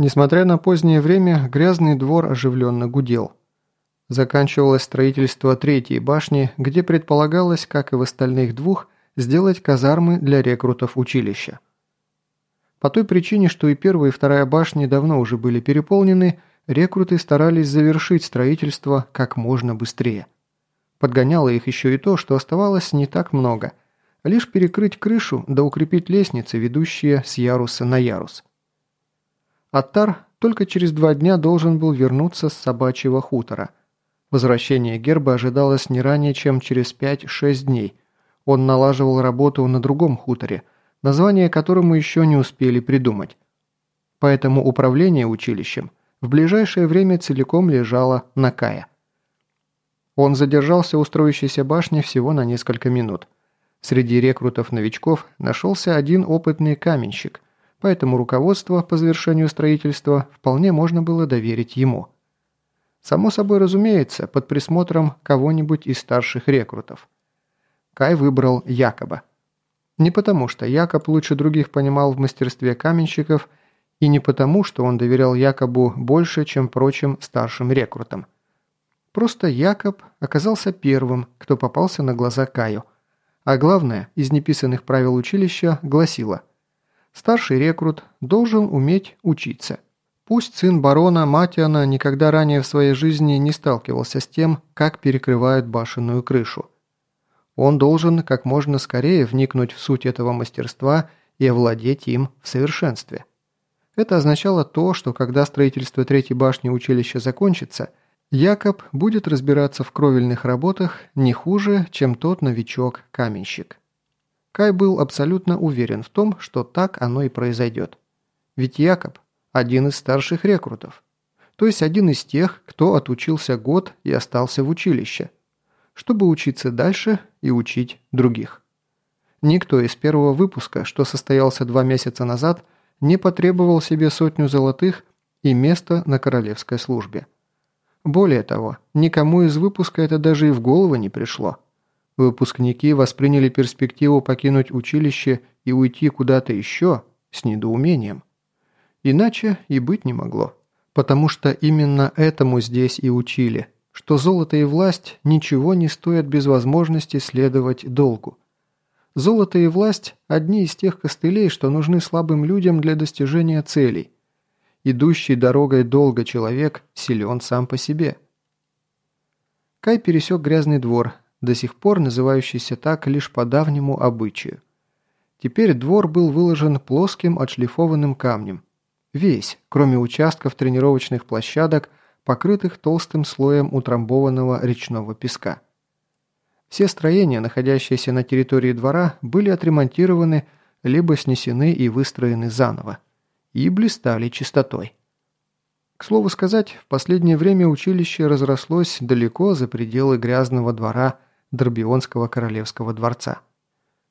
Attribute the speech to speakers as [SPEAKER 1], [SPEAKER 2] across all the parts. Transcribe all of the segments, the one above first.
[SPEAKER 1] Несмотря на позднее время, грязный двор оживленно гудел. Заканчивалось строительство третьей башни, где предполагалось, как и в остальных двух, сделать казармы для рекрутов училища. По той причине, что и первая и вторая башни давно уже были переполнены, рекруты старались завершить строительство как можно быстрее. Подгоняло их еще и то, что оставалось не так много. Лишь перекрыть крышу да укрепить лестницы, ведущие с яруса на ярус. Аттар только через два дня должен был вернуться с собачьего хутора. Возвращение герба ожидалось не ранее, чем через 5-6 дней. Он налаживал работу на другом хуторе, название которому еще не успели придумать. Поэтому управление училищем в ближайшее время целиком лежало на Кая. Он задержался у строящейся башни всего на несколько минут. Среди рекрутов-новичков нашелся один опытный каменщик – поэтому руководство по завершению строительства вполне можно было доверить ему. Само собой разумеется, под присмотром кого-нибудь из старших рекрутов. Кай выбрал Якоба. Не потому, что Якоб лучше других понимал в мастерстве каменщиков, и не потому, что он доверял Якобу больше, чем прочим старшим рекрутам. Просто Якоб оказался первым, кто попался на глаза Каю. А главное, из неписанных правил училища гласило – Старший рекрут должен уметь учиться. Пусть сын барона Матиана никогда ранее в своей жизни не сталкивался с тем, как перекрывают башенную крышу. Он должен как можно скорее вникнуть в суть этого мастерства и овладеть им в совершенстве. Это означало то, что когда строительство третьей башни училища закончится, Якоб будет разбираться в кровельных работах не хуже, чем тот новичок-каменщик. Кай был абсолютно уверен в том, что так оно и произойдет. Ведь Якоб – один из старших рекрутов. То есть один из тех, кто отучился год и остался в училище, чтобы учиться дальше и учить других. Никто из первого выпуска, что состоялся два месяца назад, не потребовал себе сотню золотых и место на королевской службе. Более того, никому из выпуска это даже и в голову не пришло. Выпускники восприняли перспективу покинуть училище и уйти куда-то еще с недоумением. Иначе и быть не могло. Потому что именно этому здесь и учили, что золото и власть ничего не стоят без возможности следовать долгу. Золото и власть – одни из тех костылей, что нужны слабым людям для достижения целей. Идущий дорогой долго человек силен сам по себе. Кай пересек грязный двор, до сих пор называющийся так лишь по давнему обычаю. Теперь двор был выложен плоским отшлифованным камнем. Весь, кроме участков тренировочных площадок, покрытых толстым слоем утрамбованного речного песка. Все строения, находящиеся на территории двора, были отремонтированы, либо снесены и выстроены заново, и блистали чистотой. К слову сказать, в последнее время училище разрослось далеко за пределы грязного двора Дорбионского королевского дворца.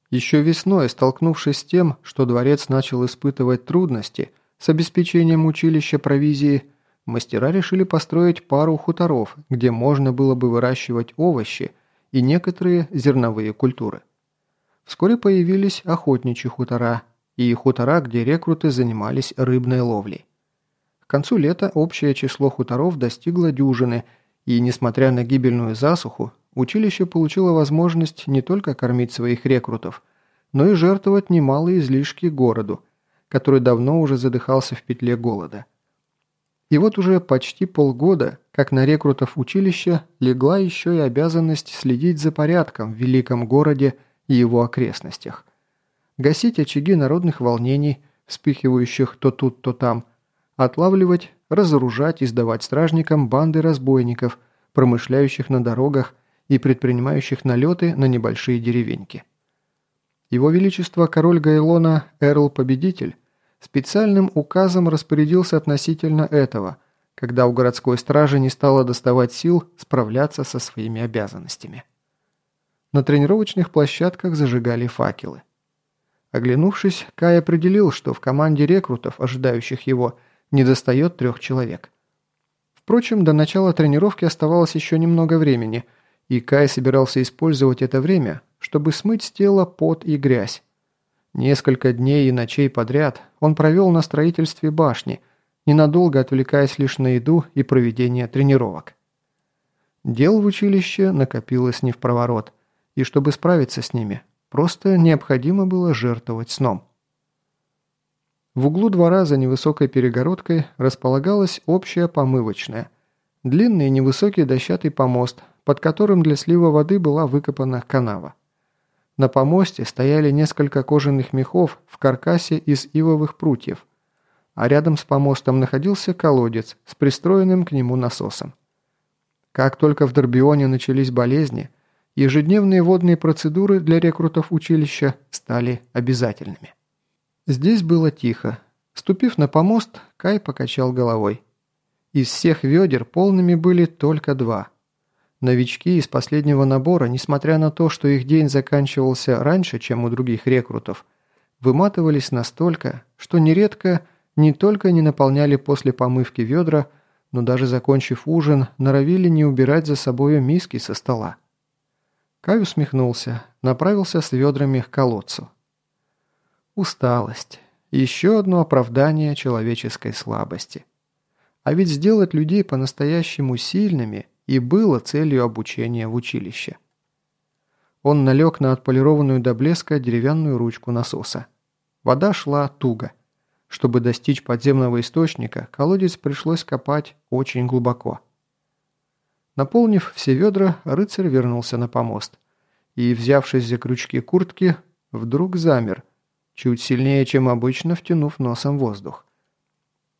[SPEAKER 1] Еще весной, столкнувшись с тем, что дворец начал испытывать трудности с обеспечением училища провизии, мастера решили построить пару хуторов, где можно было бы выращивать овощи и некоторые зерновые культуры. Вскоре появились охотничьи хутора и хутора, где рекруты занимались рыбной ловлей. К концу лета общее число хуторов достигло дюжины, и, несмотря на гибельную засуху, училище получило возможность не только кормить своих рекрутов, но и жертвовать немалые излишки городу, который давно уже задыхался в петле голода. И вот уже почти полгода, как на рекрутов училища, легла еще и обязанность следить за порядком в великом городе и его окрестностях. Гасить очаги народных волнений, вспыхивающих то тут, то там, отлавливать, разоружать и сдавать стражникам банды разбойников, промышляющих на дорогах и предпринимающих налеты на небольшие деревеньки. Его Величество король Гайлона Эрл-Победитель специальным указом распорядился относительно этого, когда у городской стражи не стало доставать сил справляться со своими обязанностями. На тренировочных площадках зажигали факелы. Оглянувшись, Кай определил, что в команде рекрутов, ожидающих его, недостает трех человек. Впрочем, до начала тренировки оставалось еще немного времени – и Кай собирался использовать это время, чтобы смыть с тела пот и грязь. Несколько дней и ночей подряд он провел на строительстве башни, ненадолго отвлекаясь лишь на еду и проведение тренировок. Дел в училище накопилось не в проворот, и чтобы справиться с ними, просто необходимо было жертвовать сном. В углу двора за невысокой перегородкой располагалась общая помывочная. Длинный невысокий дощатый помост, под которым для слива воды была выкопана канава. На помосте стояли несколько кожаных мехов в каркасе из ивовых прутьев, а рядом с помостом находился колодец с пристроенным к нему насосом. Как только в Дорбионе начались болезни, ежедневные водные процедуры для рекрутов училища стали обязательными. Здесь было тихо. Ступив на помост, Кай покачал головой. Из всех ведер полными были только два. Новички из последнего набора, несмотря на то, что их день заканчивался раньше, чем у других рекрутов, выматывались настолько, что нередко не только не наполняли после помывки ведра, но даже закончив ужин, норовили не убирать за собою миски со стола. Кай усмехнулся, направился с ведрами к колодцу. Усталость. Еще одно оправдание человеческой слабости. А ведь сделать людей по-настоящему сильными и было целью обучения в училище. Он налег на отполированную до блеска деревянную ручку насоса. Вода шла туго. Чтобы достичь подземного источника, колодец пришлось копать очень глубоко. Наполнив все ведра, рыцарь вернулся на помост. И, взявшись за крючки куртки, вдруг замер, чуть сильнее, чем обычно, втянув носом воздух.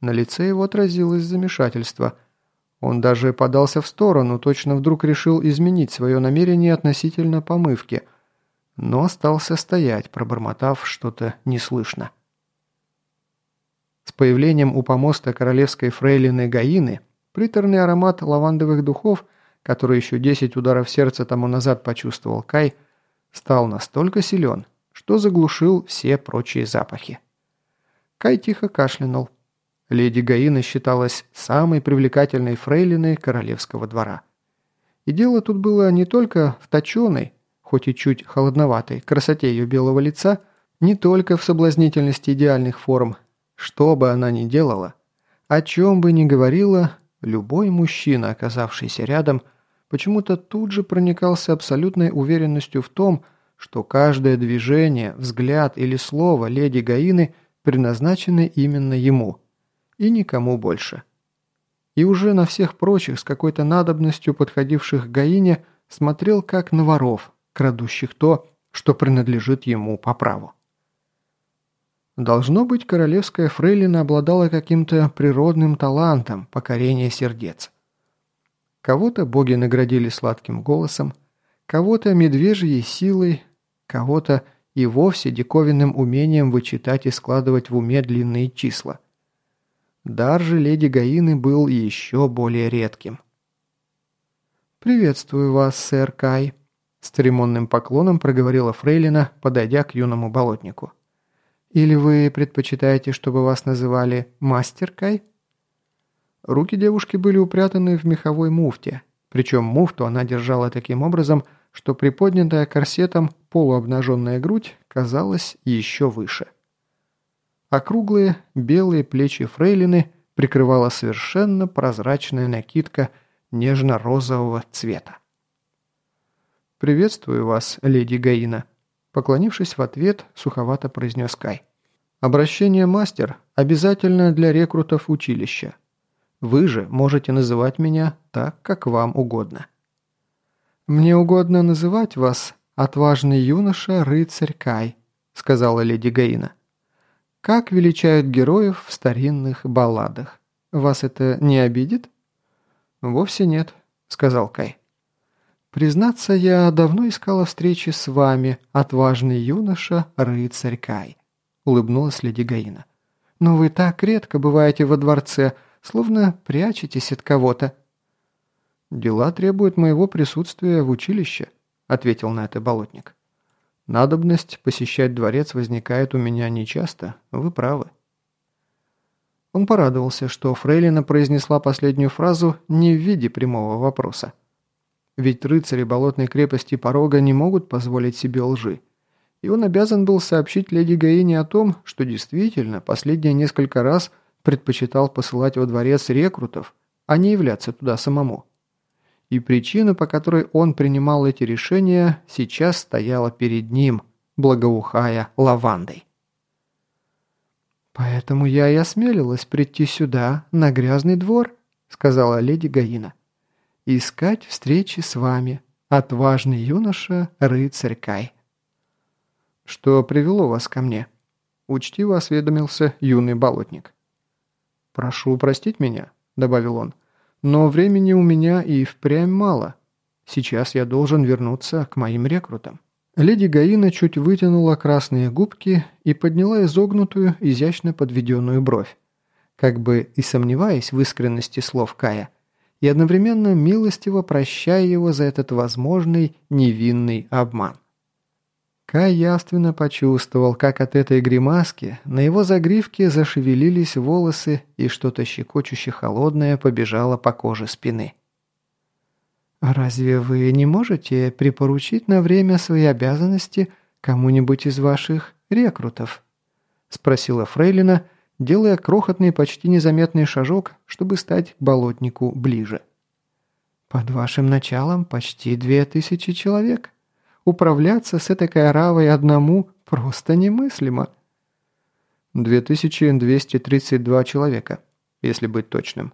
[SPEAKER 1] На лице его отразилось замешательство. Он даже подался в сторону, точно вдруг решил изменить свое намерение относительно помывки, но остался стоять, пробормотав что-то неслышно. С появлением у помоста королевской фрейлины Гаины приторный аромат лавандовых духов, который еще 10 ударов сердца тому назад почувствовал Кай, стал настолько силен, что заглушил все прочие запахи. Кай тихо кашлянул. Леди Гаина считалась самой привлекательной фрейлиной королевского двора. И дело тут было не только в точеной, хоть и чуть холодноватой, красоте ее белого лица, не только в соблазнительности идеальных форм, что бы она ни делала, о чем бы ни говорила, любой мужчина, оказавшийся рядом, почему-то тут же проникался абсолютной уверенностью в том, что каждое движение, взгляд или слово леди Гаины предназначены именно ему и никому больше. И уже на всех прочих с какой-то надобностью подходивших к Гаине смотрел как на воров, крадущих то, что принадлежит ему по праву. Должно быть, королевская фрейлина обладала каким-то природным талантом покорения сердец. Кого-то боги наградили сладким голосом, кого-то медвежьей силой, кого-то и вовсе диковинным умением вычитать и складывать в уме длинные числа. Дар же леди Гаины был еще более редким. «Приветствую вас, сэр Кай», – с церемонным поклоном проговорила Фрейлина, подойдя к юному болотнику. Или вы предпочитаете, чтобы вас называли Мастер Кай?» Руки девушки были упрятаны в меховой муфте, причем муфту она держала таким образом, что приподнятая корсетом полуобнаженная грудь казалась еще выше. Округлые белые плечи фрейлины прикрывала совершенно прозрачная накидка нежно-розового цвета. «Приветствую вас, леди Гаина», Поклонившись в ответ, суховато произнес Кай. «Обращение мастер обязательно для рекрутов училища. Вы же можете называть меня так, как вам угодно». «Мне угодно называть вас отважный юноша-рыцарь Кай», сказала леди Гаина. «Как величают героев в старинных балладах. Вас это не обидит?» «Вовсе нет», — сказал Кай. «Признаться, я давно искала встречи с вами, отважный юноша, рыцарь Кай», — улыбнулась леди Гаина. «Но вы так редко бываете во дворце, словно прячетесь от кого-то». «Дела требуют моего присутствия в училище», — ответил на это болотник. «Надобность посещать дворец возникает у меня нечасто, вы правы». Он порадовался, что Фрейлина произнесла последнюю фразу не в виде прямого вопроса. Ведь рыцари болотной крепости Порога не могут позволить себе лжи. И он обязан был сообщить леди Гаине о том, что действительно последние несколько раз предпочитал посылать во дворец рекрутов, а не являться туда самому. И причина, по которой он принимал эти решения, сейчас стояла перед ним, благоухая лавандой. «Поэтому я и осмелилась прийти сюда, на грязный двор», сказала леди Гаина. «Искать встречи с вами, отважный юноша, рыцарь Кай». «Что привело вас ко мне?» Учтиво осведомился юный болотник. «Прошу простить меня», — добавил он, — «но времени у меня и впрямь мало. Сейчас я должен вернуться к моим рекрутам». Леди Гаина чуть вытянула красные губки и подняла изогнутую, изящно подведенную бровь, как бы и сомневаясь в искренности слов Кая, и одновременно милостиво прощая его за этот возможный невинный обман. Кай явственно почувствовал, как от этой гримаски на его загривке зашевелились волосы и что-то щекочуще холодное побежало по коже спины. «Разве вы не можете припоручить на время свои обязанности кому-нибудь из ваших рекрутов?» – спросила Фрейлина, делая крохотный, почти незаметный шажок, чтобы стать к болотнику ближе. «Под вашим началом почти две тысячи человек. Управляться с этой оравой одному просто немыслимо». «2232 человека, если быть точным»,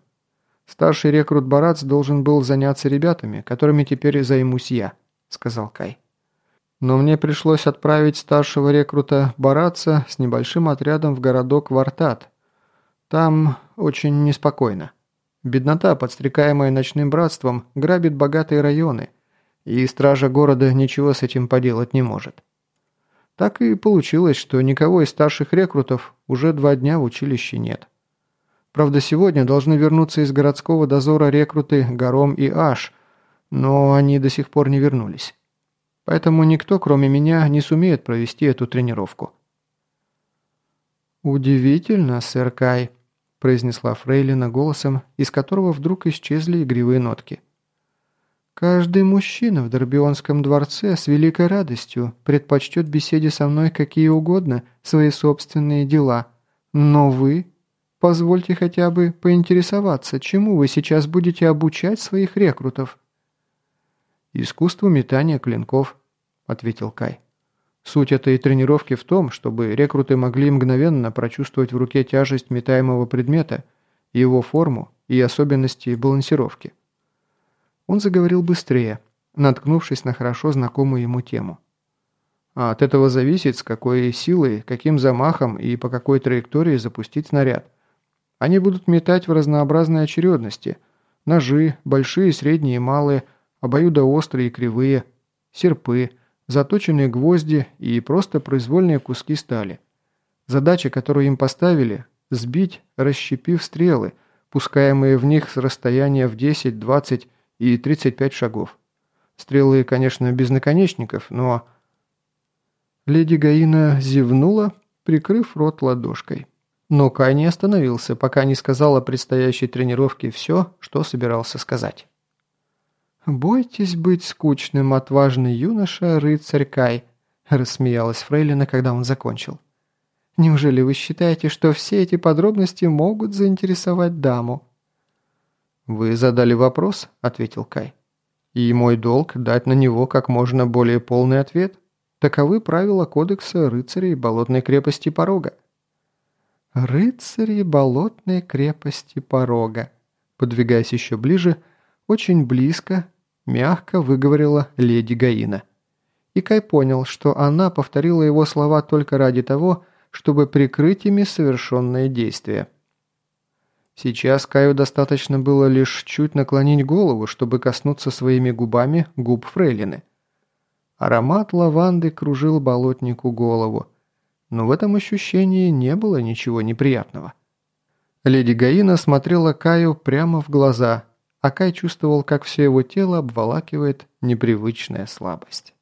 [SPEAKER 1] Старший рекрут Барац должен был заняться ребятами, которыми теперь займусь я», — сказал Кай. «Но мне пришлось отправить старшего рекрута Бараца с небольшим отрядом в городок Вартат. Там очень неспокойно. Беднота, подстрекаемая ночным братством, грабит богатые районы, и стража города ничего с этим поделать не может. Так и получилось, что никого из старших рекрутов уже два дня в училище нет». Правда, сегодня должны вернуться из городского дозора рекруты Гором и Аш, но они до сих пор не вернулись. Поэтому никто, кроме меня, не сумеет провести эту тренировку. «Удивительно, сэр Кай», – произнесла Фрейлина голосом, из которого вдруг исчезли игривые нотки. «Каждый мужчина в Дорбионском дворце с великой радостью предпочтет беседе со мной какие угодно свои собственные дела, но вы Позвольте хотя бы поинтересоваться, чему вы сейчас будете обучать своих рекрутов?» «Искусству метания клинков», — ответил Кай. «Суть этой тренировки в том, чтобы рекруты могли мгновенно прочувствовать в руке тяжесть метаемого предмета, его форму и особенности балансировки». Он заговорил быстрее, наткнувшись на хорошо знакомую ему тему. А от этого зависит, с какой силой, каким замахом и по какой траектории запустить снаряд. Они будут метать в разнообразной очередности. Ножи, большие, средние и малые, обоюдоострые и кривые, серпы, заточенные гвозди и просто произвольные куски стали. Задача, которую им поставили – сбить, расщепив стрелы, пускаемые в них с расстояния в 10, 20 и 35 шагов. Стрелы, конечно, без наконечников, но... Леди Гаина зевнула, прикрыв рот ладошкой. Но Кай не остановился, пока не сказал о предстоящей тренировке все, что собирался сказать. «Бойтесь быть скучным, отважный юноша, рыцарь Кай», – рассмеялась Фрейлина, когда он закончил. «Неужели вы считаете, что все эти подробности могут заинтересовать даму?» «Вы задали вопрос», – ответил Кай. «И мой долг – дать на него как можно более полный ответ. Таковы правила кодекса рыцарей болотной крепости Порога». «Рыцари болотной крепости порога», подвигаясь еще ближе, очень близко, мягко выговорила леди Гаина. И Кай понял, что она повторила его слова только ради того, чтобы прикрыть ими совершенное действие. Сейчас Каю достаточно было лишь чуть наклонить голову, чтобы коснуться своими губами губ фрейлины. Аромат лаванды кружил болотнику голову, но в этом ощущении не было ничего неприятного. Леди Гаина смотрела Каю прямо в глаза, а Кай чувствовал, как все его тело обволакивает непривычная слабость.